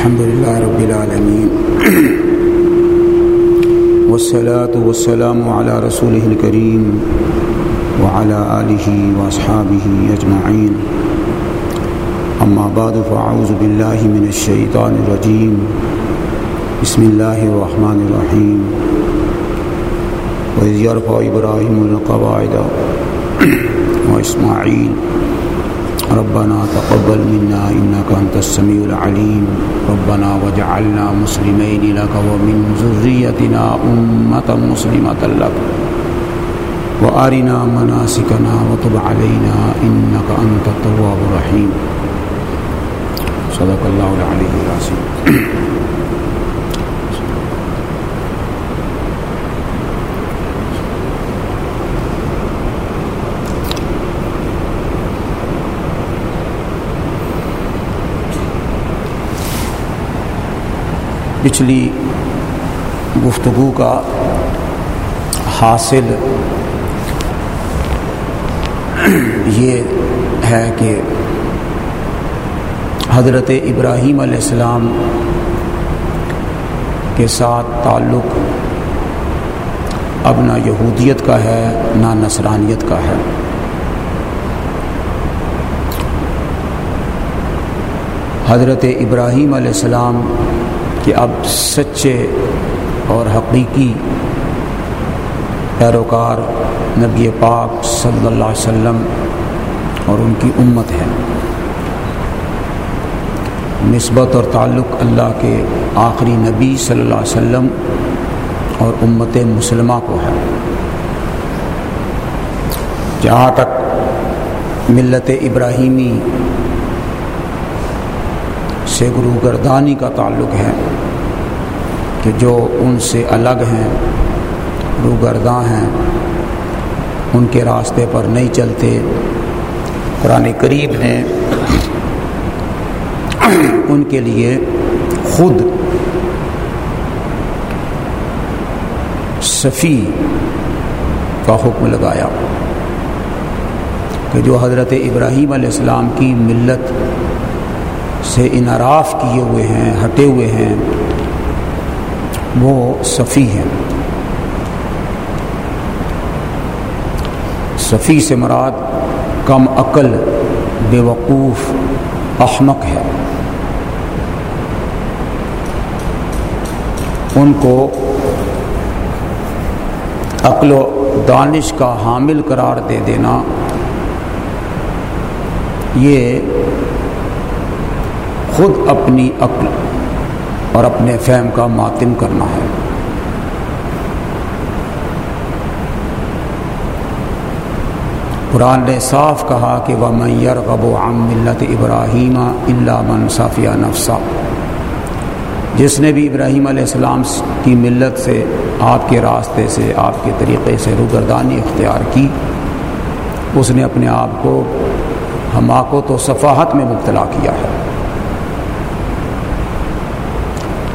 الحمد لله رب العالمين والصلاة والسلام على رسوله الكريم وعلى آله وأصحابه أجمعين أما بعد فأعوذ بالله من الشيطان الرجيم بسم الله الرحمن الرحيم وإذ يرفع إبراهيم القواعد وإسماعيل ربنا تقبل منا إنك أنت السميع العليم. ربنا وجعلنا مسلمين لك ومن ذريتنا أمة مسلمة لك. وأرنا مناسكنا وتب علينا إنك أنت التواب الرحيم. صدق الله العلي العظيم. پچھلی گفتگو کا حاصل یہ ہے کہ حضرت ابراہیم علیہ السلام کے ساتھ تعلق اب نہ یہودیت کا ہے، نہ نصرانیت کا ہے۔ حضرت ابراہیم علیہ السلام کہ اب سچے اور حقیقی پیروکار نبی پاک صلی اللہ علیہ وسلم اور ان کی امت ہے۔ نسبت اور تعلق اللہ کے آخری نبی صلی اللہ علیہ وسلم اور امت مسلمہ کو ہے۔ جہاں تک ملت ابراہیمی سے گرو گردانی کا تعلق ہے کہ جو ان سے الگ ہیں روگرداں ہیں، ان کے راستے پر نہیں چلتے، قرآن قریب نے ان کے لیے خود صفی کا حکم لگایا کہ جو حضرت ابراہیم علیہ السلام کی ملت سے انعراف کیے ہوئے ہیں، ہٹے ہوئے ہیں، وہ صفی ہیں۔ صفی سے مراد کم عقل بے وقوف احمق ہے۔ ان کو عقل و دانش کا حامل قرار دے دینا، یہ خود اپنی عقل اور اپنے فہم کا ماتم کرنا ہے۔ قرآن نے صاف کہا کہ وہ میّر غب و عام ملت ابراہیم اللہ من صافیہ نفسا جس نے بھی ابراہیم علیہ السلام کی ملت سے، آپ کے راستے سے، آپ کے طریقے سے روگردانی اختیار کی، اس نے اپنے آپ کو حماقت و صفاحت میں مبتلا کیا ہے۔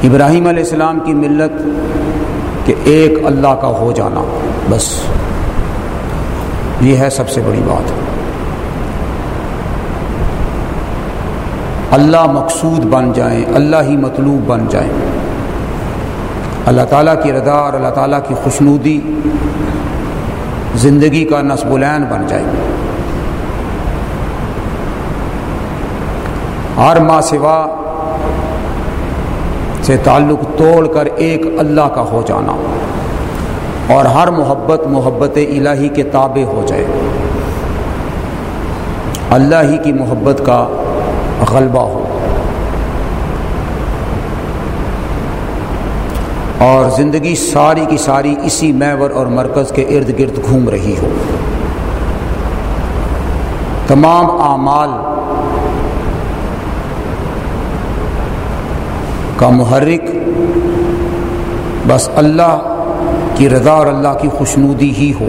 ابراہیم علیہ السلام کی ملت کہ ایک اللہ کا ہو جانا، بس۔ یہ ہے سب سے بڑی بات۔ اللہ مقصود بن جائیں، اللہ ہی مطلوب بن جائیں۔ اللہ تعالیٰ کی رضا اور اللہ تعالیٰ کی خوشنودی زندگی کا نصب العین بن جائے۔ ہر ماں سوا سے تعلق توڑ کر ایک اللہ کا ہو جانا اور ہر محبت محبت الہی کے تابع ہو جائے۔ اللہ ہی کی محبت کا غلبہ ہو۔ اور زندگی ساری کی ساری اسی میور اور مرکز کے ارد گرد گھوم رہی ہو۔ تمام اعمال کا محرک، بس اللہ کی رضا اور اللہ کی خوشنودی ہی ہو۔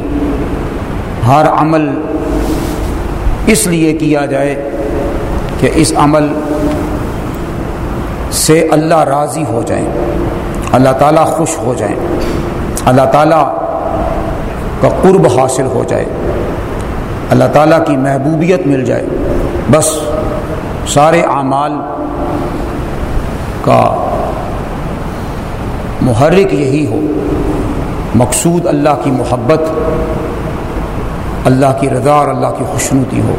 ہر عمل اس لیے کیا جائے کہ اس عمل سے اللہ راضی ہو جائیں، اللہ تعالیٰ خوش ہو جائیں، اللہ تعالیٰ کا قرب حاصل ہو جائے، اللہ تعالیٰ کی محبوبیت مل جائے۔ بس سارے اعمال کا محرک یہی ہو۔ مقصود اللہ کی محبت، اللہ کی رضا اور اللہ کی خوشنوتی ہو۔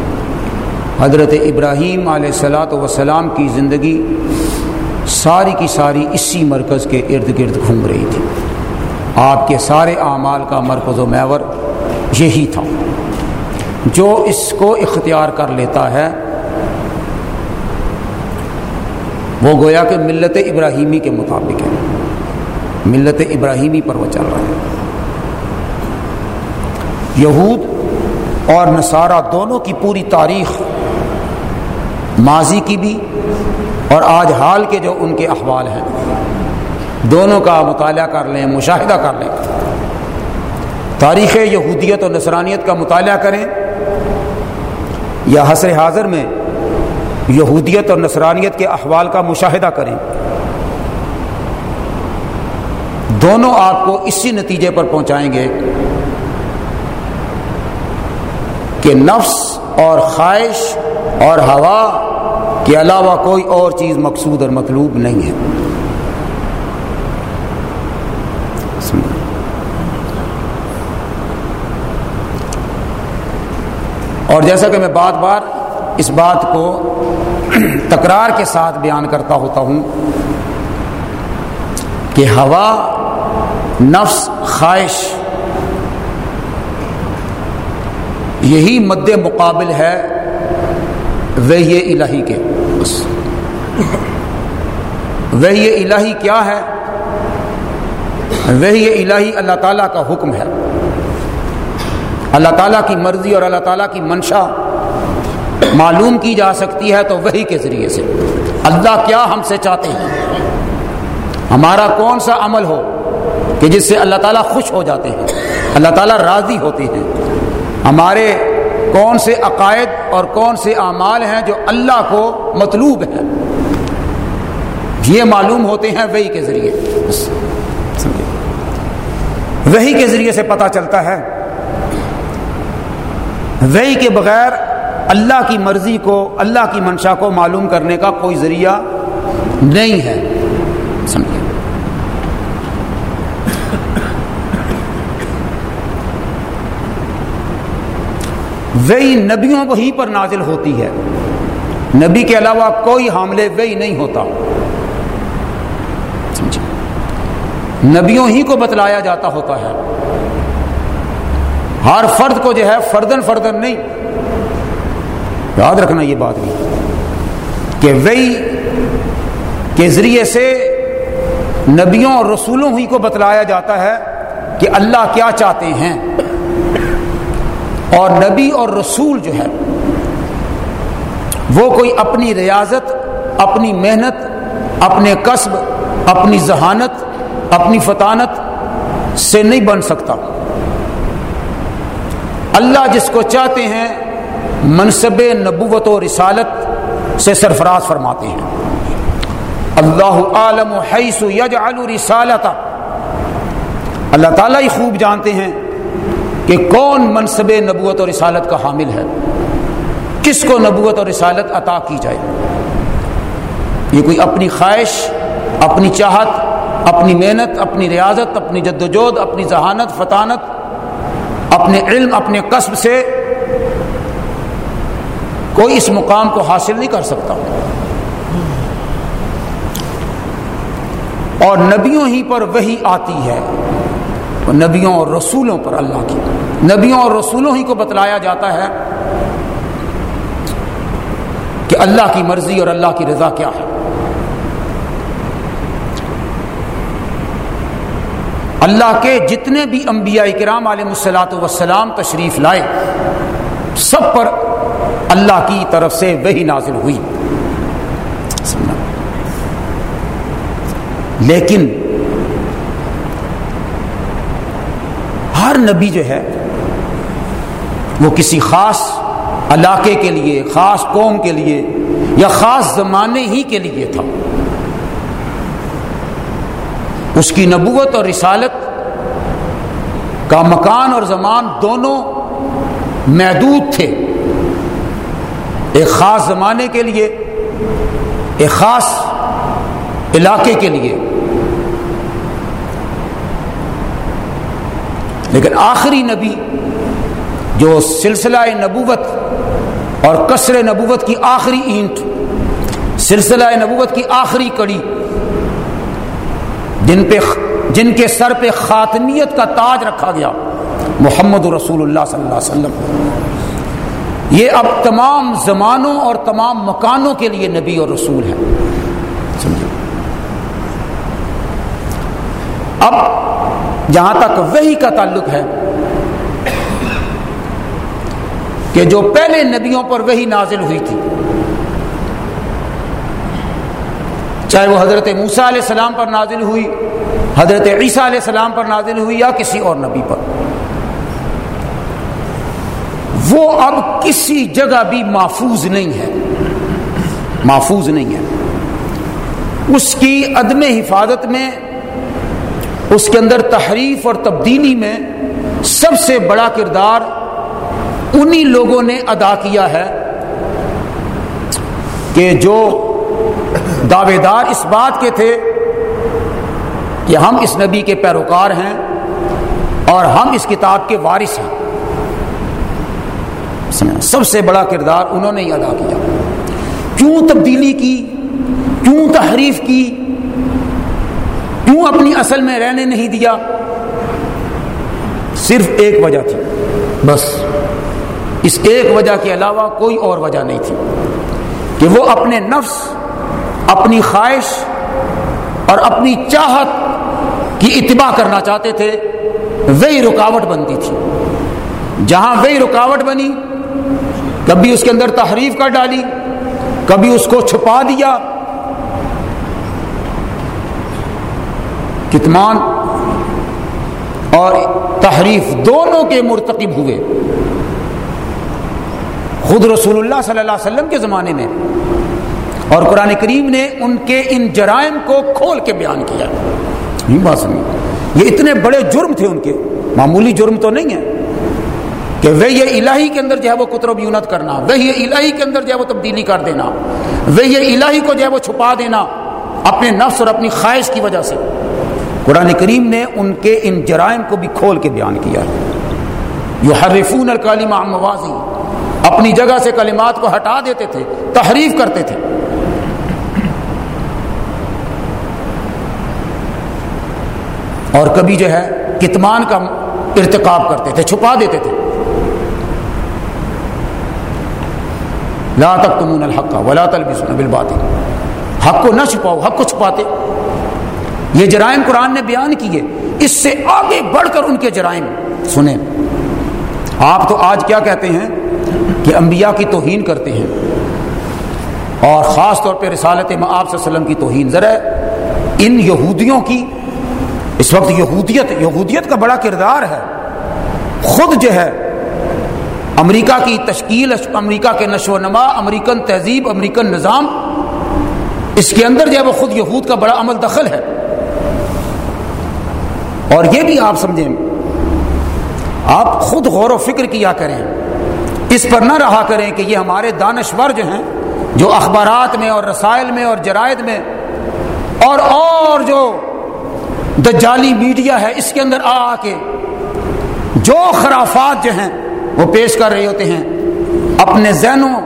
حضرت ابراہیم علیہ السلاۃ وسلام کی زندگی ساری کی ساری اسی مرکز کے ارد گرد گھوم رہی تھی۔ آپ کے سارے اعمال کا مرکز و میور یہی تھا۔ جو اس کو اختیار کر لیتا ہے وہ گویا کہ ملت ابراہیمی کے مطابق ہے۔ ملت ابراہیمی پر وہ چل رہا ہے۔ یہود اور نصارہ دونوں کی پوری تاریخ ماضی کی بھی اور آج حال کے جو ان کے احوال ہیں، دونوں کا مطالعہ کر لیں، مشاہدہ کر لیں۔ تاریخ یہودیت اور نصرانیت کا مطالعہ کریں یا حسر حاضر میں یہودیت اور نصرانیت کے احوال کا مشاہدہ کریں۔ دونوں آپ کو اسی نتیجے پر پہنچائیں گے کہ نفس اور خواہش اور ہوا کے علاوہ کوئی اور چیز مقصود اور مطلوب نہیں ہے۔ اور جیسا کہ میں بار بار اس بات کو تکرار کے ساتھ بیان کرتا ہوتا ہوں کہ ہوا نفس خواہش یہی مد مقابل ہے وہی الہی کے۔ وہی الہی کیا ہے؟ وہی الہی اللہ تعالیٰ کا حکم ہے۔ اللہ تعالیٰ کی مرضی اور اللہ تعالیٰ کی منشا معلوم کی جا سکتی ہے تو وہی کے ذریعے سے۔ اللہ کیا ہم سے چاہتے ہیں؟ ہمارا کون سا عمل ہو کہ جس سے اللہ تعالیٰ خوش ہو جاتے ہیں؟ اللہ تعالیٰ راضی ہوتے ہیں۔ ہمارے کون سے عقائد اور کون سے اعمال ہیں جو اللہ کو مطلوب ہیں؟ یہ معلوم ہوتے ہیں وہی کے ذریعے۔ وہی کے ذریعے سے پتہ چلتا ہے۔ وہی کے بغیر اللہ کی مرضی کو، اللہ کی منشا کو معلوم کرنے کا کوئی ذریعہ نہیں ہے۔ سمجھے؟ وہی نبیوں کو ہی پر نازل ہوتی ہے۔ نبی کے علاوہ کوئی حاملے وہی نہیں ہوتا۔ نبیوں ہی کو بتلایا جاتا ہوتا ہے۔ ہر فرد کو جو ہے فردن فردن نہیں یاد رکھنا یہ بات بھی کہ وہی کے ذریعے سے نبیوں اور رسولوں ہی کو بتلایا جاتا ہے کہ اللہ کیا چاہتے ہیں اور نبی اور رسول جو ہے وہ کوئی اپنی ریاضت، اپنی محنت، اپنے قصب، اپنی ذہانت، اپنی فطانت سے نہیں بن سکتا۔ اللہ جس کو چاہتے ہیں منصب نبوت و رسالت سے سرفراز فرماتے ہیں۔ اللہ عالم حیث یجعل رسالتا۔ اللہ تعالیٰ ہی خوب جانتے ہیں کہ کون منصب نبوت اور رسالت کا حامل ہے۔ کس کو نبوت اور رسالت عطا کی جائے؟ یہ کوئی اپنی خواہش، اپنی چاہت، اپنی محنت، اپنی ریاضت، اپنی جد وجہد اپنی ذہانت، فطانت، اپنے علم، اپنے قصب سے کوئی اس مقام کو حاصل نہیں کر سکتا۔ اور نبیوں ہی پر وہی آتی ہے۔ نبیوں اور رسولوں پر اللہ کی۔ نبیوں اور رسولوں ہی کو بتلایا جاتا ہے کہ اللہ کی مرضی اور اللہ کی رضا کیا ہے۔ اللہ کے جتنے بھی انبیاء کرام علیہ السلاۃ وسلام تشریف لائے، سب پر اللہ کی طرف سے وہی نازل ہوئی۔ لیکن ہر نبی جو ہے، وہ کسی خاص علاقے کے لیے، خاص قوم کے لیے یا خاص زمانے ہی کے لیے تھا۔ اس کی نبوت اور رسالت کا مکان اور زمان دونوں محدود تھے۔ ایک خاص زمانے کے لیے، ایک خاص علاقے کے لیے۔ لیکن آخری نبی جو سلسلہ نبوت اور کثر نبوت کی آخری اینٹ، سلسلہ نبوت کی آخری کڑی، جن پہ، جن کے سر پہ خاتمیت کا تاج رکھا گیا، محمد رسول اللہ صلی اللہ علیہ وسلم۔ یہ اب تمام زمانوں اور تمام مکانوں کے لیے نبی اور رسول ہے اب جہاں تک وہی کا تعلق ہے کہ جو پہلے نبیوں پر وہی نازل ہوئی تھی، چاہے وہ حضرت موسا علیہ السلام پر نازل ہوئی، حضرت عیسیٰ علیہ السلام پر نازل ہوئی یا کسی اور نبی پر۔ وہ اب کسی جگہ بھی محفوظ نہیں ہے۔ محفوظ نہیں ہے۔ اس کی عدم حفاظت میں، اس کے اندر تحریف اور تبدیلی میں سب سے بڑا کردار انہی لوگوں نے ادا کیا ہے کہ جو دعوے دار اس بات کے تھے کہ ہم اس نبی کے پیروکار ہیں اور ہم اس کتاب کے وارث ہیں۔ سب سے بڑا کردار انہوں نے ہی ادا کیا۔ کیوں تبدیلی کی؟ کیوں تحریف کی؟ کیوں اپنی اصل میں رہنے نہیں دیا؟ صرف ایک وجہ تھی۔ بس۔ اس ایک وجہ کے علاوہ کوئی اور وجہ نہیں تھی۔ کہ وہ اپنے نفس، اپنی خواہش اور اپنی چاہت کی اتباع کرنا چاہتے تھے، وہی رکاوٹ بنتی تھی۔ جہاں وہی رکاوٹ بنی کبھی اس کے اندر تحریف کر ڈالی، کبھی اس کو چھپا دیا۔ کتمان اور تحریف دونوں کے مرتکب ہوئے۔ خود رسول اللہ صلی اللہ علیہ وسلم کے زمانے میں۔ اور قرآن کریم نے ان کے ان جرائم کو کھول کے بیان کیا۔ بات سنی یہ اتنے بڑے جرم تھے ان کے۔ معمولی جرم تو نہیں ہے۔ کہ وہ یہ الہی کے اندر جو ہے وہ قطرب یونت کرنا وہ یہ الہی کے اندر جو ہے وہ تبدیلی کر دینا وہ یہ الہی کو جو ہے وہ چھپا دینا اپنے نفس اور اپنی خواہش کی وجہ سے۔ قرآن کریم نے ان کے ان جرائم کو بھی کھول کے بیان کیا۔ یہ حرفون الکالمہ موازی، اپنی جگہ سے کلمات کو ہٹا دیتے تھے، تحریف کرتے تھے۔ اور کبھی جو ہے کتمان کا ارتکاب کرتے تھے، چھپا دیتے تھے۔ لا تمون الحق ولا تلبسون بالباطل۔ حق کو نہ چھپاؤ، حق کو چھپاتے۔ یہ جرائم قرآن نے بیان کیے۔ اس سے آگے بڑھ کر ان کے جرائم۔ سنیں۔ آپ تو آج کیا کہتے ہیں؟ کہ انبیاء کی توہین کرتے ہیں۔ اور خاص طور پہ رسالت میں آپ وسلم کی توہین۔ ذرا ان یہودیوں کی، اس وقت یہودیت یہودیت کا بڑا کردار ہے۔ خود جو ہے امریکہ کی تشکیل امریکہ کے نشو و نما، امریکن تہذیب، امریکن نظام، اس کے اندر جو ہے وہ خود یہود کا بڑا عمل دخل ہے۔ اور یہ بھی آپ سمجھیں، آپ خود غور و فکر کیا کریں، اس پر نہ رہا کریں کہ یہ ہمارے دانشور جو ہیں، جو اخبارات میں اور رسائل میں اور جرائد میں، اور اور جو دجالی میڈیا ہے، اس کے اندر آ آ کے جو خرافات جو ہیں وہ پیش کر رہے ہوتے ہیں۔ اپنے ذہنوں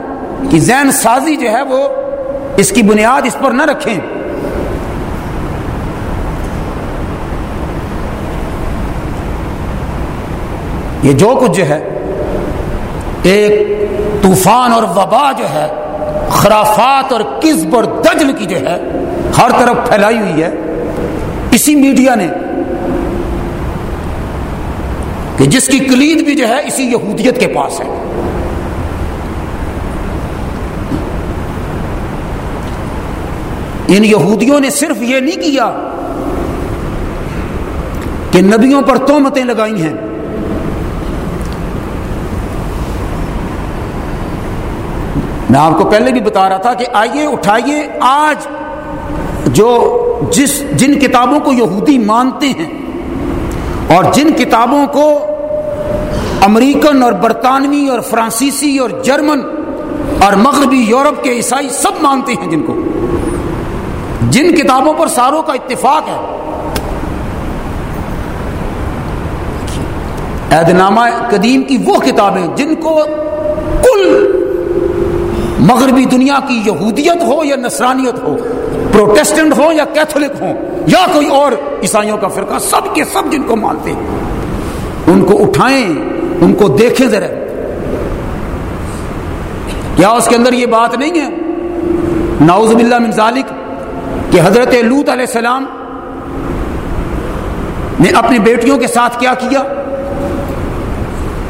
کی ذہن سازی جو ہے وہ اس کی بنیاد اس پر نہ رکھیں۔ یہ جو کچھ جو ہے، ایک طوفان اور وبا جو ہے، خرافات اور کس اور دجل کی جو ہے، ہر طرف پھیلائی ہوئی ہے۔ اسی میڈیا نے کہ جس کی کلید بھی جو ہے اسی یہودیت کے پاس ہے۔ ان یہودیوں نے صرف یہ نہیں کیا کہ نبیوں پر تومتیں لگائی ہیں۔ میں آپ کو پہلے بھی بتا رہا تھا کہ آئیے، اٹھائیے آج جو جس، جن کتابوں کو یہودی مانتے ہیں اور جن کتابوں کو امریکن اور برطانوی اور فرانسیسی اور جرمن اور مغربی یورپ کے عیسائی سب مانتے ہیں جن کو۔ جن کتابوں پر ساروں کا اتفاق ہے۔ عہد نامہ قدیم کی وہ کتابیں جن کو کل مغربی دنیا کی یہودیت ہو یا نصرانیت ہو، پروٹیسٹنٹ ہو یا کیتھولک ہو، یا کوئی اور عیسائیوں کا فرقہ، سب کے سب جن کو مانتے ہیں، ان کو اٹھائیں۔ ان کو دیکھیں ذرا۔ کیا اس کے اندر یہ بات نہیں ہے۔ ناؤز باللہ من ذالک کہ حضرت لوت علیہ السلام نے اپنی بیٹیوں کے ساتھ کیا کیا۔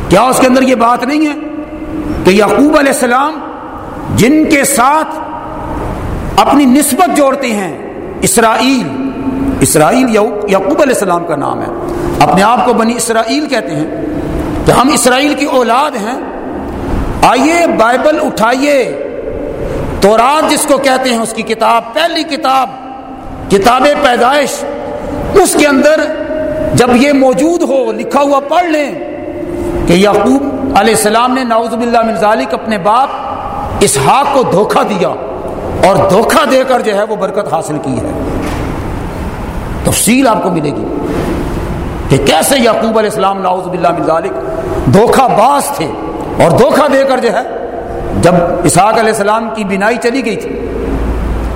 کیا اس کے اندر یہ بات نہیں ہے کہ یعقوب علیہ السلام جن کے ساتھ اپنی نسبت جوڑتے ہیں، اسرائیل اسرائیل یعقوب علیہ السلام کا نام ہے۔ اپنے آپ کو بنی اسرائیل کہتے ہیں۔ کہ ہم اسرائیل کی اولاد ہیں۔ آئیے بائبل اٹھائیے۔ تورات جس کو کہتے ہیں، اس کی کتاب، پہلی کتاب کتاب پیدائش۔ اس کے اندر جب یہ موجود ہو، لکھا ہوا پڑھ لیں کہ یعقوب علیہ السلام نے ناؤز باللہ من ذالک اپنے باپ اسحاق کو دھوکہ دیا اور دھوکہ دے کر جو ہے وہ برکت حاصل کی ہے۔ تفصیل آپ کو ملے گی کہ کیسے یعقوب علیہ السلام ناؤز باللہ من ذالک دھوکہ باز تھے اور دھوکہ دے کر جو ہے، جب اسحاق علیہ السلام کی بینائی چلی گئی تھی،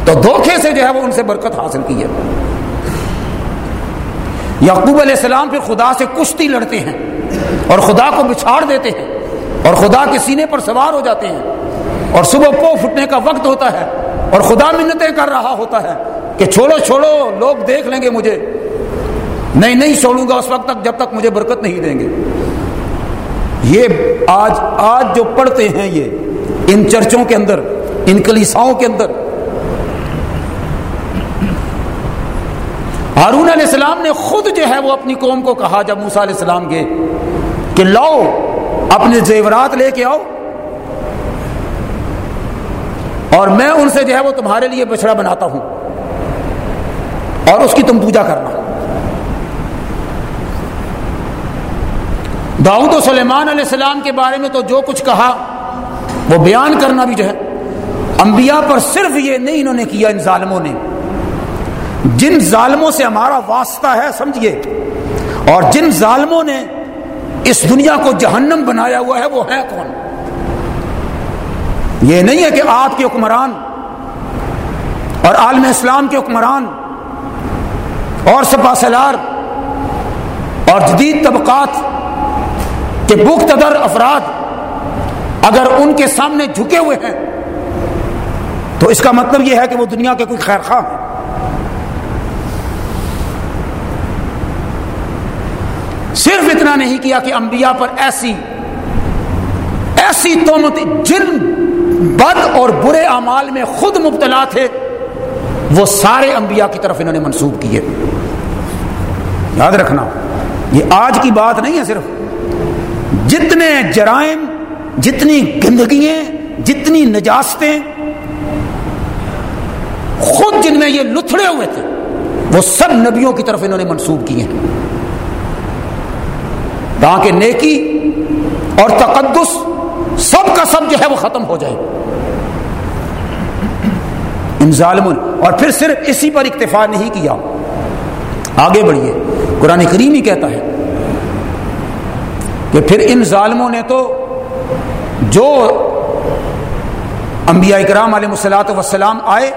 تو دھوکے سے جو ہے وہ ان سے برکت حاصل کی ہے۔ یعقوب علیہ السلام پھر خدا سے کشتی لڑتے ہیں اور خدا کو بچھاڑ دیتے ہیں اور خدا کے سینے پر سوار ہو جاتے ہیں۔ اور صبح پو پھٹنے کا وقت ہوتا ہے اور خدا منتیں کر رہا ہوتا ہے کہ چھوڑو چھوڑو، لوگ دیکھ لیں گے مجھے۔ نہیں نہیں چھوڑوں گا، اس وقت تک جب تک مجھے برکت نہیں دیں گے۔ یہ آج آج جو پڑھتے ہیں یہ، ان چرچوں کے اندر، ان کلیساؤں کے اندر، ہارون علیہ السلام نے خود جو ہے وہ اپنی قوم کو کہا جب موسا علیہ السلام گئے کہ لاؤ، اپنے زیورات لے کے آؤ، اور میں ان سے جو ہے وہ تمہارے لیے بچڑا بناتا ہوں، اور اس کی تم پوجا کرنا۔ داؤد و سلیمان علیہ السلام کے بارے میں تو جو کچھ کہا، وہ بیان کرنا بھی جو ہے، انبیاء پر صرف یہ نہیں انہوں نے کیا ان ظالموں نے۔ جن ظالموں سے ہمارا واسطہ ہے، سمجھیے۔ اور جن ظالموں نے اس دنیا کو جہنم بنایا ہوا ہے، وہ ہے کون؟ یہ نہیں ہے کہ آپ کے حکمران اور عالم اسلام کے حکمران اور سپا سلار اور جدید طبقات کے بختدر افراد اگر ان کے سامنے جھکے ہوئے ہیں، تو اس کا مطلب یہ ہے کہ وہ دنیا کے کوئی خیر خواہ ہیں۔ صرف اتنا نہیں کیا کہ انبیاء پر ایسی ایسی تومت جن بد اور برے اعمال میں خود مبتلا تھے، وہ سارے انبیاء کی طرف انہوں نے منسوب کیے۔ یاد رکھنا، یہ آج کی بات نہیں ہے صرف۔ جتنے جرائم، جتنی گندگیاں، جتنی نجاستیں، خود جن میں یہ لتھڑے ہوئے تھے، وہ سب نبیوں کی طرف انہوں نے منسوب کیے ہیں۔ تاکہ نیکی اور تقدس، سب کا سب جو ہے وہ ختم ہو جائے۔ ان ظالم اور پھر صرف اسی پر اکتفا نہیں کیا۔ آگے بڑھیے قرآن کریم ہی کہتا ہے کہ پھر ان ظالموں نے تو جو انبیاء اکرام علیہ مسلاط وسلام آئے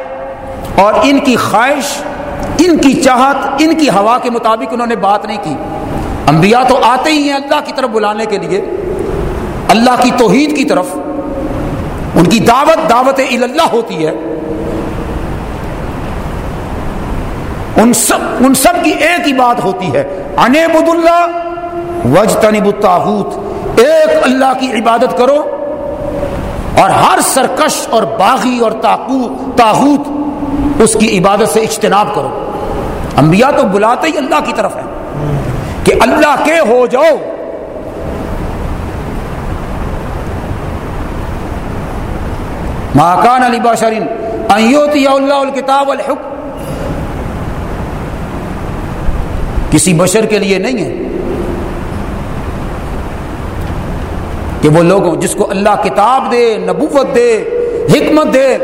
اور ان کی خواہش، ان کی چاہت، ان کی ہوا کے مطابق انہوں نے بات نہیں کی۔ انبیاء تو آتے ہی ہیں اللہ کی طرف بلانے کے لیے، اللہ کی توحید کی طرف۔ ان کی دعوت دعوت اللہ ہوتی ہے۔ ان سب ان سب کی ایک ہی بات ہوتی ہے انبد اللہ وج تنب ایک اللہ کی عبادت کرو اور ہر سرکش اور باغی اور تاحوت اس کی عبادت سے اجتناب کرو۔ انبیاء تو بلاتے ہی اللہ کی طرف ہے کہ اللہ کے ہو جاؤ۔ ماکان علی باشرین ایوتی اللہ الکتاب الحکم کسی بشر کے لیے نہیں ہے۔ کہ وہ لوگوں جس کو اللہ کتاب دے، نبوت دے، حکمت دے،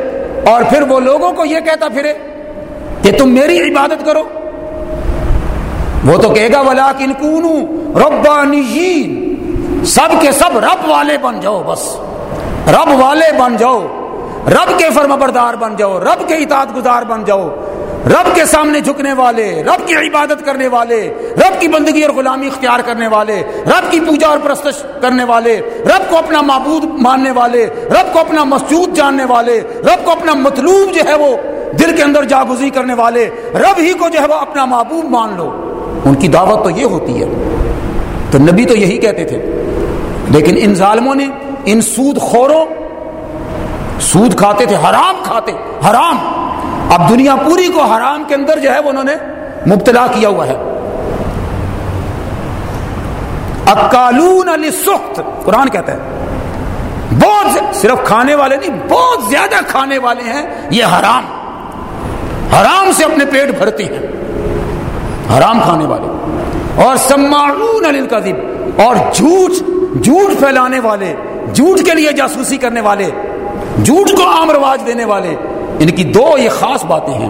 اور پھر وہ لوگوں کو یہ کہتا پھرے کہ تم میری عبادت کرو۔ وہ تو کہے گا ولا کن ربانیین سب کے سب رب والے بن جاؤ بس۔ رب والے بن جاؤ۔ رب کے فرم بردار بن جاؤ۔ رب کے اطاعت گزار بن جاؤ۔ رب کے سامنے جھکنے والے، رب کی عبادت کرنے والے، رب کی بندگی اور غلامی اختیار کرنے والے، رب کی پوجا اور پرستش کرنے والے، رب کو اپنا معبود ماننے والے، رب کو اپنا مسجود جاننے والے، رب کو اپنا مطلوب جو ہے وہ دل کے اندر جاگزی کرنے والے، رب ہی کو جو ہے وہ اپنا محبوب مان لو۔ ان کی دعوت تو یہ ہوتی ہے۔ تو نبی تو یہی کہتے تھے۔ لیکن ان ظالموں نے، ان سود خوروں، سود کھاتے تھے، حرام کھاتے، حرام۔ اب دنیا پوری کو حرام کے اندر جو ہے وہ انہوں نے مبتلا کیا ہوا ہے۔ اکالون علی سخت قرآن کہتا ہے، بہت صرف کھانے والے نہیں، بہت زیادہ کھانے والے ہیں، یہ حرام۔ حرام سے اپنے پیٹ بھرتے ہیں۔ حرام کھانے والے۔ اور سماعون علی القذب اور جھوٹ جھوٹ پھیلانے والے، جھوٹ کے لیے جاسوسی کرنے والے، جھوٹ کو عام رواج دینے والے۔ یعنی ان کی دو یہ خاص باتیں ہیں۔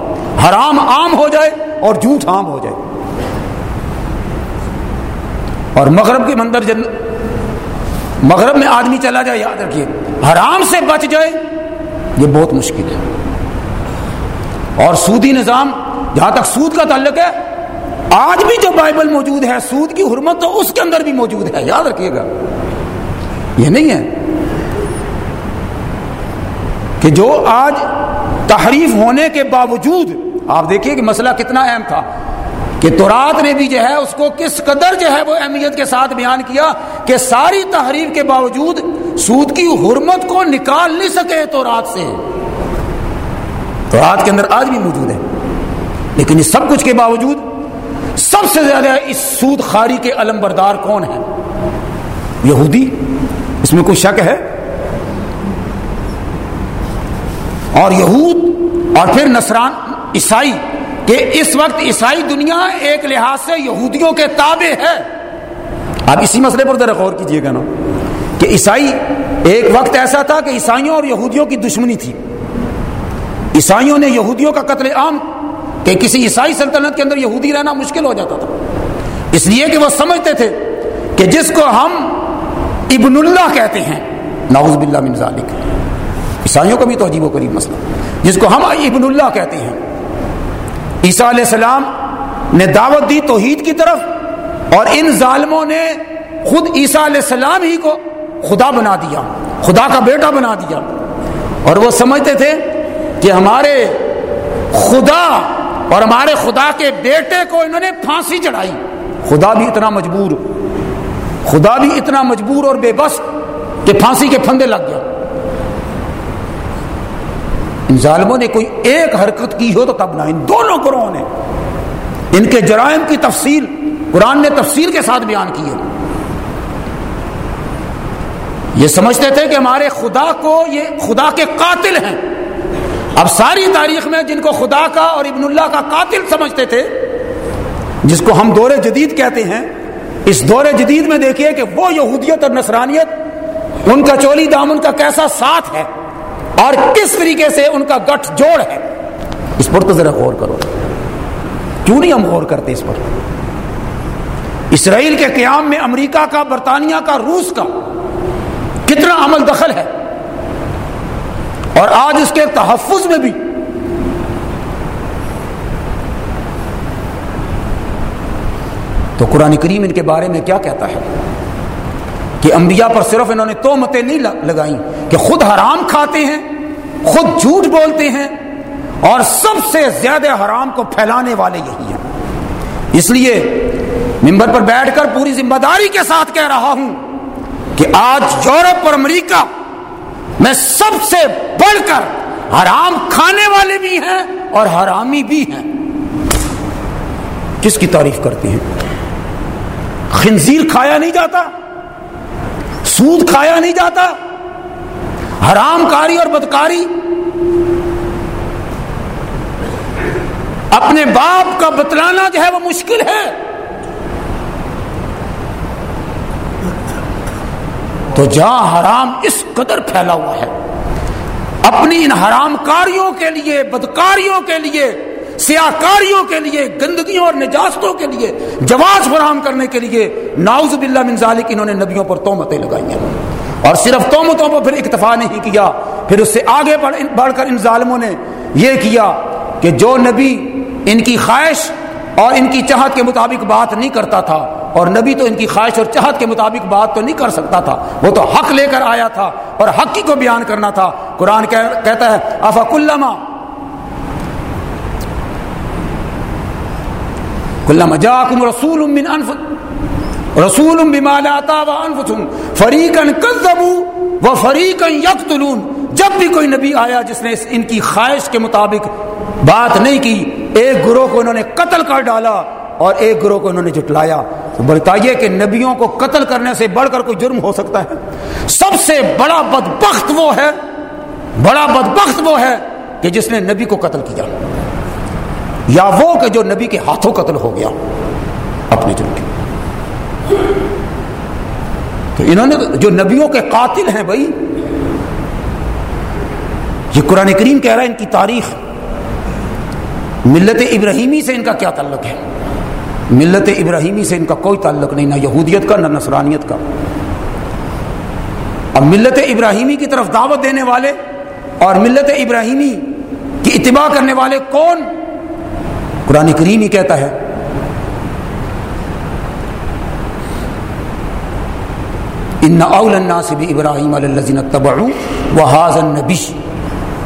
حرام عام ہو جائے اور جھوٹ عام ہو جائے۔ اور مغرب کے مندر جن مغرب میں آدمی چلا جائے، یاد رکھیے۔ حرام سے بچ جائے، یہ بہت مشکل ہے۔ اور سودی نظام جہاں تک سود کا تعلق ہے، آج بھی جو بائبل موجود ہے، سود کی حرمت تو اس کے اندر بھی موجود ہے۔ یاد رکھیے گا۔ یہ نہیں ہے۔ کہ جو آج تحریف ہونے کے باوجود، آپ دیکھیے کہ مسئلہ کتنا اہم تھا، کہ تورات نے بھی جو ہے اس کو کس قدر جو ہے وہ اہمیت کے ساتھ بیان کیا کہ ساری تحریف کے باوجود سود کی حرمت کو نکال نہیں سکے تورات سے۔ تورات کے اندر آج بھی موجود ہے، لیکن اس سب کچھ کے باوجود سب سے زیادہ اس سود خاری کے علم بردار کون ہے؟ یہودی، اس میں کوئی شک ہے؟ اور یہود اور پھر نصران عیسائی کہ اس وقت عیسائی دنیا ایک لحاظ سے یہودیوں کے تابع ہے۔ آپ اسی مسئلے پر ذرا غور کیجیے گا نا کہ عیسائی ایک وقت ایسا تھا کہ عیسائیوں اور یہودیوں کی دشمنی تھی۔ عیسائیوں نے یہودیوں کا قتل عام کہ کسی عیسائی سلطنت کے اندر یہودی رہنا مشکل ہو جاتا تھا۔ اس لیے کہ وہ سمجھتے تھے کہ جس کو ہم ابن اللہ کہتے ہیں ناؤز باللہ من ذالک۔ عیسائیوں کا بھی تو عجیب و قریب مسئلہ۔ جس کو ہم ابن اللہ کہتے ہیں۔ عیسیٰ علیہ السلام نے دعوت دی توحید کی طرف اور ان ظالموں نے خود عیسیٰ علیہ السلام ہی کو خدا بنا دیا، خدا کا بیٹا بنا دیا۔ اور وہ سمجھتے تھے کہ ہمارے خدا اور ہمارے خدا کے بیٹے کو انہوں نے پھانسی چڑھائی۔ خدا بھی اتنا مجبور، خدا بھی اتنا مجبور اور بے بس کہ پھانسی کے پھندے لگ گیا ان ظالموں نے کوئی ایک حرکت کی ہو تو تب نہ، ان دونوں گروہوں نے۔ ان کے جرائم کی تفصیل، قرآن نے تفصیل کے ساتھ بیان کی ہے۔ یہ سمجھتے تھے کہ ہمارے خدا کو یہ، خدا کے قاتل ہیں۔ اب ساری تاریخ میں جن کو خدا کا اور ابن اللہ کا قاتل سمجھتے تھے، جس کو ہم دور جدید کہتے ہیں، اس دور جدید میں دیکھیے کہ وہ یہودیت اور نصرانیت، ان کا چولی دامن کا کیسا ساتھ ہے۔ اور کس طریقے سے ان کا گٹھ جوڑ ہے؟ اس پر تو ذرا غور کرو۔ کیوں نہیں ہم غور کرتے اس پر؟ اسرائیل کے قیام میں امریکہ کا، برطانیہ کا، روس کا کتنا عمل دخل ہے۔ اور آج اس کے تحفظ میں بھی۔ تو قرآن کریم ان کے بارے میں کیا کہتا ہے؟ کہ انبیاء پر صرف انہوں نے تو متیں نہیں لگائیں، کہ خود حرام کھاتے ہیں، خود جھوٹ بولتے ہیں، اور سب سے زیادہ حرام کو پھیلانے والے یہی ہیں۔ اس لیے ممبر پر بیٹھ کر پوری ذمہ داری کے ساتھ کہہ رہا ہوں کہ آج یورپ اور امریکہ میں سب سے بڑھ کر حرام کھانے والے بھی ہیں اور حرامی بھی ہیں۔ کس کی تعریف کرتے ہیں؟ خنزیر کھایا نہیں جاتا؟ سود کھایا نہیں جاتا، حرام کاری اور بدکاری۔ اپنے باپ کا بتلانا جو ہے وہ مشکل ہے۔ تو جہاں حرام اس قدر پھیلا ہوا ہے۔ اپنی ان حرام کاریوں کے لیے، بدکاریوں کے لیے سیاہ کاریوں کے لیے، گندگیوں اور نجاستوں کے لیے جواز فراہم کرنے کے لیے ناؤز باللہ من ذالک انہوں نے نبیوں پر تومتیں لگائی ہیں۔ اور صرف تومتوں پر پھر اکتفا نہیں کیا، پھر اس سے آگے بڑھ کر ان ظالموں نے یہ کیا کہ جو نبی ان کی خواہش اور ان کی چاہت کے مطابق بات نہیں کرتا تھا، اور نبی تو ان کی خواہش اور چاہت کے مطابق بات تو نہیں کر سکتا تھا، وہ تو حق لے کر آیا تھا اور حق کو بیان کرنا تھا۔ قرآن کہتا ہے افق اللہ کلما جاکم رسول من انف رسول بما لا تابع انفسهم فریقا كذبوا وفریقا يقتلون جب بھی کوئی نبی آیا جس نے ان کی خواہش کے مطابق بات نہیں کی، ایک گروہ کو انہوں نے قتل کر ڈالا اور ایک گروہ کو انہوں نے جٹلایا تو بتائیے کہ نبیوں کو قتل کرنے سے بڑھ کر کوئی جرم ہو سکتا ہے؟ سب سے بڑا بدبخت وہ ہے، بڑا بدبخت وہ ہے کہ جس نے نبی کو قتل کیا۔ یا وہ کہ جو نبی کے ہاتھوں قتل ہو گیا اپنے جرم کے تو انہوں نے جو نبیوں کے قاتل ہیں بھائی، یہ قرآن کریم کہہ رہا ہے ان کی تاریخ۔ ملت ابراہیمی سے ان کا کیا تعلق ہے؟ ملت ابراہیمی سے ان کا کوئی تعلق نہیں، نہ یہودیت کا، نہ نصرانیت کا۔ اب ملت ابراہیمی کی طرف دعوت دینے والے اور ملت ابراہیمی کی اتباع کرنے والے کون؟ قرآن کریم ہی کہتا ہے۔ ان اول الناس بھی ابراہیم الذین تبعوا وهذا النبی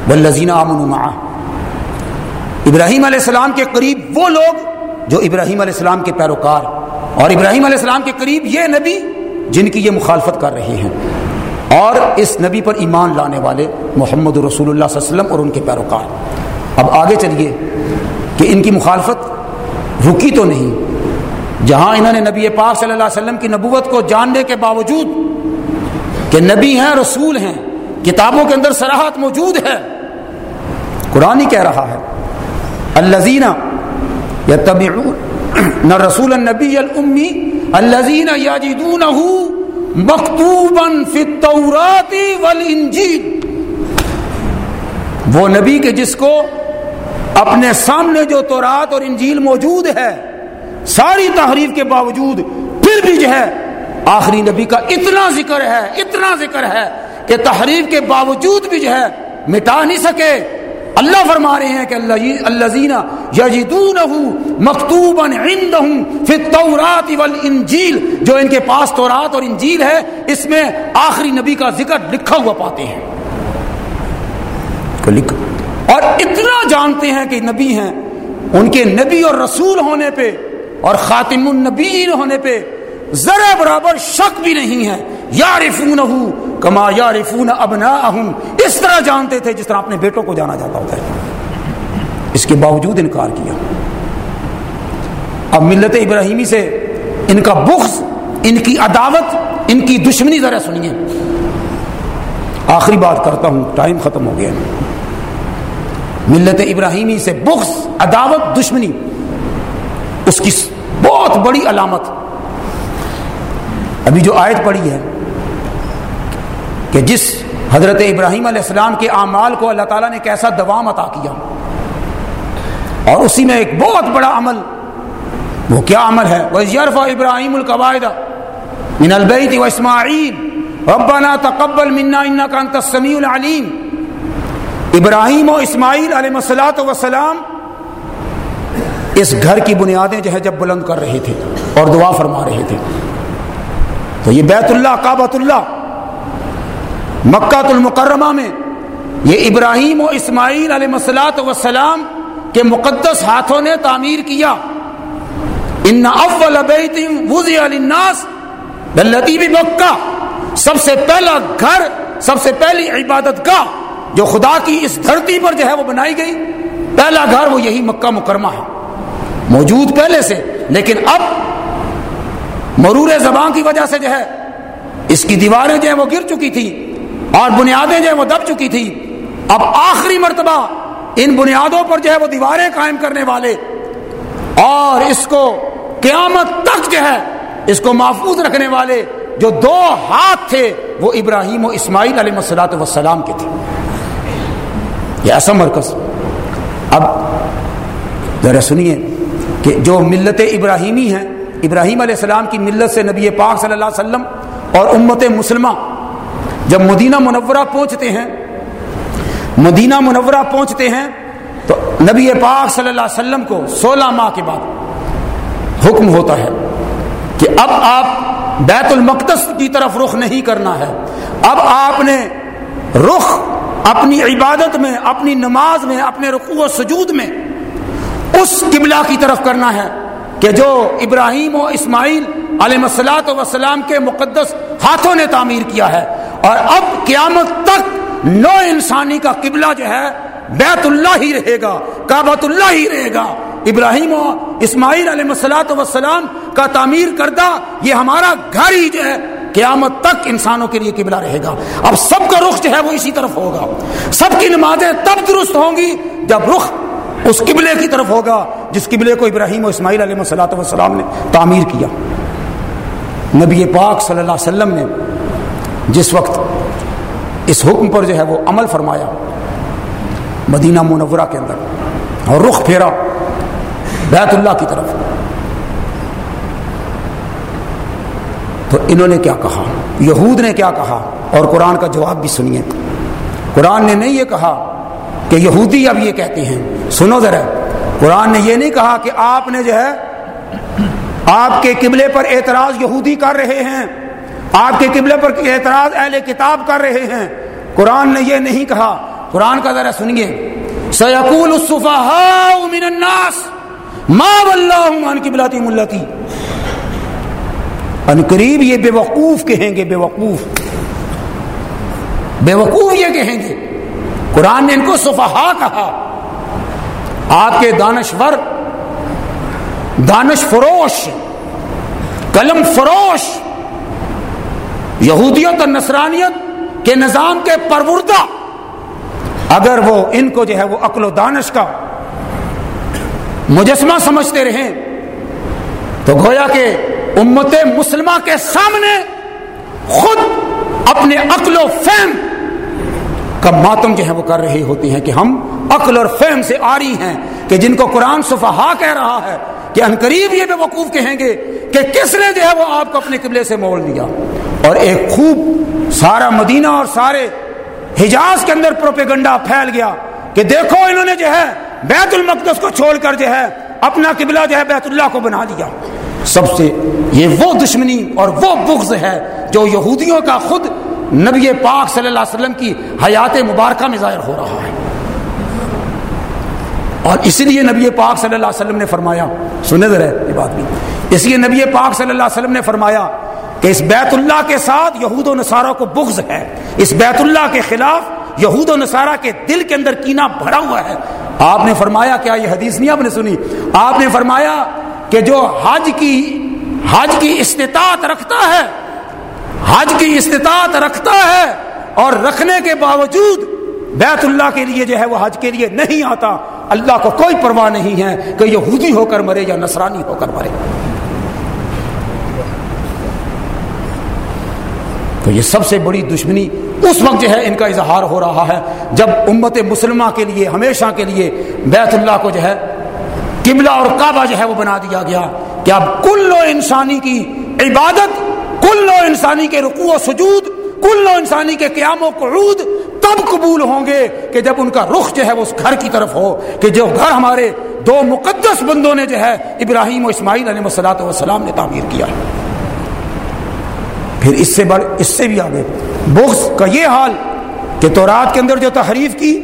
والذین آمنوا معه۔ ابراہیم علیہ السلام کے قریب وہ لوگ جو ابراہیم علیہ السلام کے پیروکار اور ابراہیم علیہ السلام کے قریب یہ نبی جن کی یہ مخالفت کر رہے ہیں۔ اور اس نبی پر ایمان لانے والے محمد رسول اللہ صلی اللہ علیہ وسلم اور ان کے پیروکار۔ اب آگے چلیے۔ کہ ان کی مخالفت رکی تو نہیں۔ جہاں انہوں نے نبی پاک صلی اللہ علیہ وسلم کی نبوت کو جاننے کے باوجود کہ نبی ہیں، رسول ہیں، کتابوں کے اندر سراحت موجود ہے، قرآن ہی کہہ رہا ہے الزین نہ رسول النبی المی الزین مکتوبا فی التورات والانجیل۔ وہ نبی کے جس کو اپنے سامنے جو تورات اور انجیل موجود ہے، ساری تحریف کے باوجود پھر بھی جو ہے، آخری نبی کا اتنا ذکر ہے، اتنا ذکر ہے کہ تحریف کے باوجود بھی جو ہے، مٹا نہیں سکے۔ اللہ فرما رہے ہیں کہ اللہ زینا مکتوبا عندهم فی التورات والانجیل۔ جو ان کے پاس تورات اور انجیل ہے، اس میں آخری نبی کا ذکر لکھا ہوا پاتے ہیں۔ اور اتنا جانتے ہیں کہ نبی ہیں، ان کے نبی اور رسول ہونے پہ اور خاتم النبیین ہونے پہ ذرا برابر شک بھی نہیں ہے۔ یا رفون کما یا رفون ابنا اس طرح جانتے تھے جس طرح اپنے بیٹوں کو جانا جاتا ہوتا ہے۔ اس کے باوجود انکار کیا۔ اب ملت ابراہیمی سے ان کا بغض، ان کی عداوت، ان کی دشمنی ذرا سنیے۔ آخری بات کرتا ہوں، ٹائم ختم ہو گیا۔ ملت ابراہیمی سے بغض عداوت دشمنی، اس کی بہت بڑی علامت۔ ابھی جو آیت پڑی ہے کہ جس حضرت ابراہیم علیہ السلام کے اعمال کو اللہ تعالیٰ نے کیسا دوام عطا کیا، اور اسی میں ایک بہت بڑا عمل، وہ کیا عمل ہے؟ وَيَرْفَ ابراہیم القواعد من البیت و اسماعیل ربنا تقبل منا انك انت السمیع العلیم ابراہیم و اسماعیل علیہ السلاۃ وسلام اس گھر کی بنیادیں جو ہے جب بلند کر رہے تھے اور دعا فرما رہے تھے۔ تو یہ بیت اللہ کابت اللہ، مکہ المکرمہ میں یہ ابراہیم و اسماعیل علیہ مسلاط وسلام کے مقدس ہاتھوں نے تعمیر کیا۔ ان اول للناس مکہ سب سے پہلا گھر، سب سے پہلی عبادت گاہ جو خدا کی اس دھرتی پر جو ہے وہ بنائی گئی، پہلا گھر وہ یہی مکہ مکرمہ ہے۔ موجود پہلے سے، لیکن اب مرور زبان کی وجہ سے جو ہے، اس کی دیواریں جو ہے وہ گر چکی تھی اور بنیادیں جو ہے وہ دب چکی تھی اب آخری مرتبہ ان بنیادوں پر جو ہے وہ دیواریں قائم کرنے والے اور اس کو قیامت تک جو ہے، اس کو محفوظ رکھنے والے جو دو ہاتھ تھے، وہ ابراہیم و اسماعیل علیہ مسلاط وسلام کے تھے۔ یہ ایسا مرکز۔ اب ذرا سنیے کہ جو ملت ابراہیمی ہیں، ابراہیم علیہ السلام کی ملت سے نبی پاک صلی اللہ علیہ وسلم اور امت مسلمہ جب مدینہ منورہ پہنچتے ہیں، مدینہ منورہ پہنچتے ہیں تو نبی پاک صلی اللہ علیہ وسلم کو سولہ ماہ کے بعد حکم ہوتا ہے کہ اب آپ بیت المقدس کی طرف رخ نہیں کرنا ہے۔ اب آپ نے رخ اپنی عبادت میں، اپنی نماز میں، اپنے رقو و سجود میں اس قبلہ کی طرف کرنا ہے کہ جو ابراہیم و اسماعیل علیہ مسلاط وسلام کے مقدس ہاتھوں نے تعمیر کیا ہے۔ اور اب قیامت تک نو انسانی کا قبلہ جو ہے، بیت اللہ ہی رہے گا کابت اللہ ہی رہے گا۔ ابراہیم و اسماعیل علیہ مسلاط وسلام کا تعمیر کردہ یہ ہمارا گھر ہی جو ہے قیامت تک انسانوں کے لیے قبلہ رہے گا۔ اب سب کا رخ جو ہے وہ اسی طرف ہوگا۔ سب کی نمازیں تب درست ہوں گی جب رخ اس قبلے کی طرف ہوگا، جس قبلے کو ابراہیم و اسماعیل علیہ صلاحت والسلام نے تعمیر کیا۔ نبی پاک صلی اللہ علیہ وسلم نے جس وقت اس حکم پر جو ہے وہ عمل فرمایا، مدینہ منورہ کے اندر اور رخ پھیرا بیت اللہ کی طرف۔ تو انہوں نے کیا کہا؟ یہود نے کیا کہا؟ اور قرآن کا جواب بھی سنیے۔ قرآن نے نہیں یہ کہا کہ یہودی اب یہ کہتے ہیں۔ سنو ذرا۔ قرآن نے یہ نہیں کہا کہ آپ نے جو ہے، آپ کے قبلے پر اعتراض یہودی کر رہے ہیں۔ آپ کے قبلے پر اعتراض اہل کتاب کر رہے ہیں۔ قرآن نے یہ نہیں کہا۔ قرآن کا ذرا سنیے۔ سیقول من الناس ما واللہ قبلتی ملتی ان قریب یہ بے وقوف کہیں گے، بے وقوف۔ بے وقوف یہ کہیں گے۔ قرآن نے ان کو صفحا کہا۔ آپ کے دانشور دانش فروش، قلم فروش، یہودیت اور نصرانیت کے نظام کے پروردہ۔ اگر وہ ان کو جو ہے وہ عقل و دانش کا مجسمہ سمجھتے رہیں، تو گویا کہ امت مسلمہ کے سامنے خود اپنے عقل و فہم کا ماتم جو ہے وہ کر رہی ہوتی ہیں کہ ہم عقل اور فہم سے آ رہی ہیں کہ جن کو قرآن صفحا کہہ رہا ہے کہ انقریب یہ بے وقوف کہیں گے کہ کس نے جو ہے وہ آپ کو اپنے قبلے سے موڑ لیا؟ اور ایک خوب سارا مدینہ اور سارے حجاز کے اندر پروپیگنڈا پھیل گیا کہ دیکھو انہوں نے جو ہے بیت المقدس کو چھوڑ کر جو ہے اپنا قبلہ جو ہے بیت اللہ کو بنا دیا سب سے یہ وہ دشمنی اور وہ بغض ہے جو یہودیوں کا خود نبی پاک صلی اللہ علیہ وسلم کی حیات مبارکہ میں ظاہر ہو رہا ہے۔ اور اس لیے نبی پاک صلی اللہ علیہ وسلم نے فرمایا سنے ذرا یہ بات بھی۔ اس لیے نبی پاک صلی اللہ علیہ وسلم نے فرمایا کہ اس بیت اللہ کے ساتھ یہود و نصارہ کو بغض ہے۔ اس بیت اللہ کے خلاف یہود و نصارہ کے دل کے اندر کینہ بھرا ہوا ہے۔ آپ نے فرمایا، کیا یہ حدیث نہیں آپ نے سنی؟ آپ نے فرمایا کہ جو حج کی حج کی استطاعت رکھتا ہے، حج کی استطاعت رکھتا ہے اور رکھنے کے باوجود بیت اللہ کے لیے جو ہے وہ حج کے لیے نہیں آتا، اللہ کو کوئی پرواہ نہیں ہے کہ یہ ہو کر مرے یا نصرانی ہو کر مرے۔ تو یہ سب سے بڑی دشمنی اس وقت جو ہے ان کا اظہار ہو رہا ہے، جب امت مسلمہ کے لیے، ہمیشہ کے لیے بیت اللہ کو جو ہے قبلہ اور کعبہ جو ہے وہ بنا دیا گیا کہ اب کل انسانی کی عبادت کل انسانی کے رکوع و سجود کل انسانی کے قیام و قعود تب قبول ہوں گے کہ جب ان کا رخ جو ہے وہ اس گھر کی طرف ہو، کہ جو گھر ہمارے دو مقدس بندوں نے جو ہے ابراہیم و اسماعیل علیہ وسلاۃ والسلام نے تعمیر کیا۔ پھر اس سے بڑھ، اس سے بھی آگے۔ بغض کا یہ حال کہ تورات کے اندر جو تحریف کی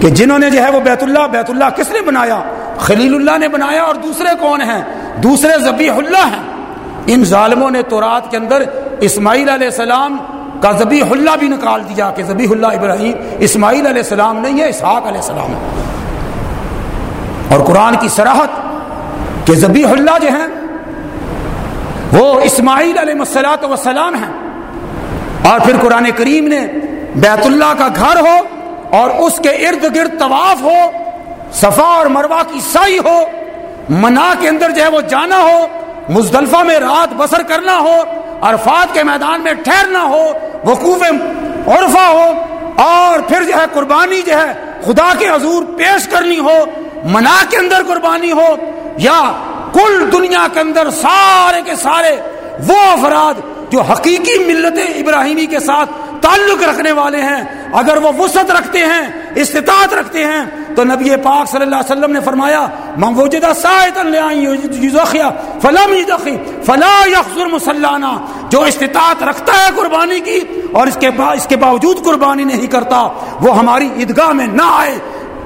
کہ جنہوں نے جو ہے وہ بیت اللہ بیت اللہ کس نے بنایا؟ خلیل اللہ نے بنایا اور دوسرے کون ہیں؟ دوسرے ذبیح اللہ ہیں۔ ان ظالموں نے تورات کے اندر اسماعیل علیہ السلام کا ذبیح اللہ بھی نکال دیا کہ ذبیح اللہ ابراہیم، اسماعیل علیہ السلام نہیں ہے، اسحاق علیہ السلام ہے اور قرآن کی سراحت کہ ذبیح اللہ جو ہیں، وہ اسماعیل علیہ مسلاط وسلام ہیں۔ اور پھر قرآن کریم نے بیت اللہ کا گھر ہو اور اس کے ارد گرد طواف ہو صفا اور مروا کی سائی ہو، منا کے اندر جو ہے وہ جانا ہو، مزدلفہ میں رات بسر کرنا ہو، عرفات کے میدان میں ٹھہرنا ہو، وقوف عرفہ ہو، اور پھر جو ہے قربانی جو ہے خدا کے حضور پیش کرنی ہو، منا کے اندر قربانی ہو، یا کل دنیا کے اندر سارے کے سارے وہ افراد جو حقیقی ملت ابراہیمی کے ساتھ تعلق رکھنے والے ہیں اگر وہ وسعت رکھتے ہیں، استطاعت رکھتے ہیں، تو نبی پاک صلی اللہ علیہ وسلم نے فرمایا فلا یخر مسلانہ جو استطاعت رکھتا ہے قربانی کی اور اس کے اس کے باوجود قربانی نہیں کرتا، وہ ہماری عیدگاہ میں نہ آئے۔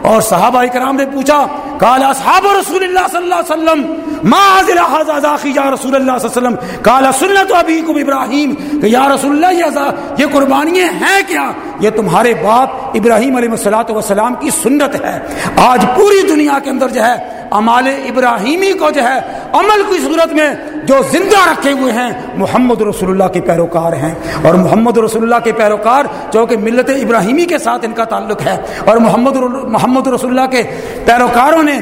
اور صحابہ کرام نے پوچھا کالا اصحاب رسول اللہ صلی اللہ علیہ وسلم ما یا رسول اللہ صلی اللہ علیہ وسلم؟ کالا سنت ابیکم ابراہیم کہ یا رسول اللہ، یہ قربانیاں ہیں کیا؟ یہ تمہارے باپ ابراہیم علیہ الصلوۃ والسلام کی سنت ہے۔ آج پوری دنیا کے اندر جو ہے، امال ابراہیمی کو جو ہے، عمل کی صورت میں جو زندہ رکھے ہوئے ہیں، محمد رسول اللہ کے پیروکار ہیں۔ اور محمد رسول اللہ کے پیروکار جو کہ ملت ابراہیمی کے ساتھ ان کا تعلق ہے۔ اور محمد محمد رسول اللہ کے پیروکاروں نے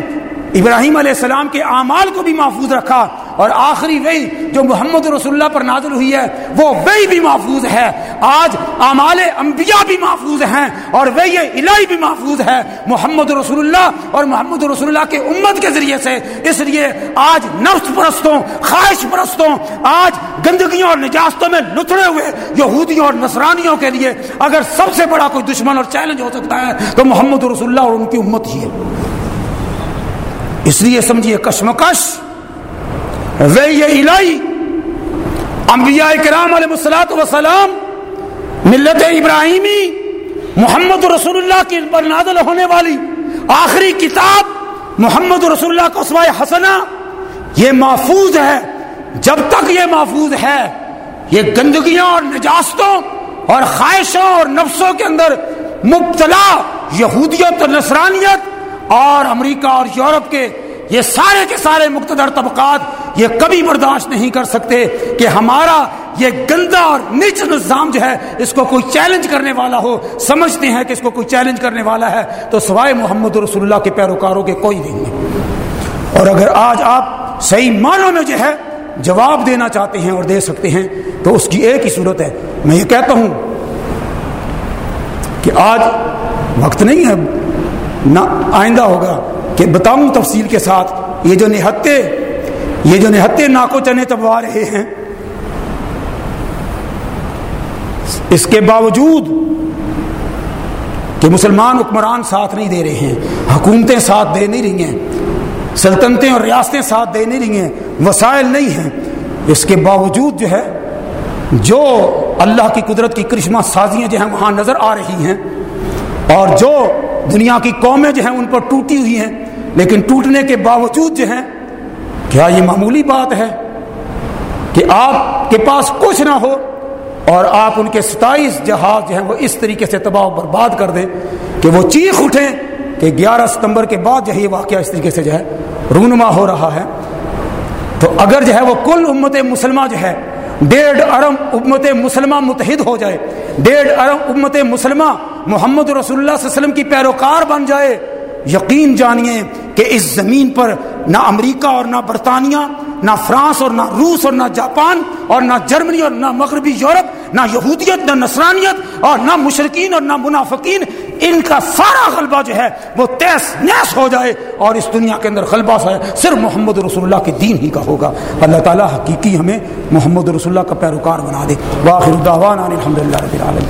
ابراہیم علیہ السلام کے اعمال کو بھی محفوظ رکھا اور آخری وہی جو محمد رسول اللہ پر نازل ہوئی ہے، وہ وہی بھی محفوظ ہے۔ آج اعمال انبیاء بھی محفوظ ہیں اور وہی الہی بھی محفوظ ہے۔ محمد رسول اللہ اور محمد رسول اللہ کے امت کے ذریعے سے۔ اس لیے آج نفس پرستوں، خواہش پرستوں، آج گندگیوں اور نجاستوں میں لتڑے ہوئے یہودیوں اور نصرانیوں کے لیے اگر سب سے بڑا کوئی دشمن اور چیلنج ہو سکتا ہے، تو محمد رسول اللہ اور ان کی امت ہی ہے۔ اس لیے سمجھیے کشمکش وی الہی، انبیاء کرام علیہ السلاۃ وسلام ملت ابراہیمی، محمد رسول اللہ کی پر نازل ہونے والی آخری کتاب محمد رسول اللہ کو سوائے حسنا یہ محفوظ ہے۔ جب تک یہ محفوظ ہے، یہ گندگیاں اور نجاستوں اور خواہشوں اور نفسوں کے اندر مبتلا یہودیت اور نصرانیت اور امریکہ اور یورپ کے یہ سارے کے سارے مقتدر طبقات یہ کبھی برداشت نہیں کر سکتے کہ ہمارا یہ گندا اور نیچ نظام جو ہے اس کو کوئی چیلنج کرنے والا ہو، سمجھتے ہیں کہ اس کو کوئی چیلنج کرنے والا ہے، تو سوائے محمد رسول اللہ کے پیروکاروں کے کوئی نہیں ہے۔ اور اگر آج آپ صحیح معنوں میں جو ہے جواب دینا چاہتے ہیں اور دے سکتے ہیں، تو اس کی ایک ہی صورت ہے۔ میں یہ کہتا ہوں کہ آج وقت نہیں ہے۔ نہ آئندہ ہوگا کہ بتاؤں تفصیل کے ساتھ یہ جو نہتے، یہ جو نہتے ناکو چنے چبوا رہے ہیں۔ اس کے باوجود کہ مسلمان حکمران ساتھ نہیں دے رہے ہیں، حکومتیں ساتھ دے نہیں رہی ہیں، سلطنتیں اور ریاستیں ساتھ دے نہیں رہی ہیں، وسائل نہیں ہیں، اس کے باوجود جو ہے، جو اللہ کی قدرت کی کرشمہ سازیاں جو ہیں، وہاں نظر آ رہی ہیں اور جو دنیا کی قومیں جو ہیں ان پر ٹوٹی ہوئی ہیں، لیکن ٹوٹنے کے باوجود جو ہیں، کیا یہ معمولی بات ہے کہ آپ کے پاس کچھ نہ ہو اور آپ ان کے ستائیس جہاز جو ہیں وہ اس طریقے سے تباہ و برباد کر دیں کہ وہ چیخ اٹھیں کہ گیارہ ستمبر کے بعد جو ہے یہ واقعہ اس طریقے سے جو ہے رونما ہو رہا ہے۔ تو اگر جو ہے وہ کل امت مسلمہ جو ہے، ڈیڑھ ارب امت مسلمہ متحد ہو جائے، ڈیڑھ ارب امت مسلمہ محمد رسول اللہ صلی اللہ علیہ وسلم کی پیروکار بن جائے۔ یقین جانیے کہ اس زمین پر نہ امریکہ اور نہ برطانیہ، نہ فرانس اور نہ روس اور نہ جاپان اور نہ جرمنی اور نہ مغربی یورپ، نہ یہودیت، نہ نصرانیت اور نہ مشرقین اور نہ منافقین، ان کا سارا غلبہ جو ہے وہ تیس نیس ہو جائے اور اس دنیا کے اندر غلبہ ہے۔ صرف محمد رسول اللہ کے دین ہی کا ہوگا۔ اللہ تعالیٰ حقیقی ہمیں محمد رسول اللہ کا پیروکار بنا دے۔ واخر الحمد للہ رب العالمین۔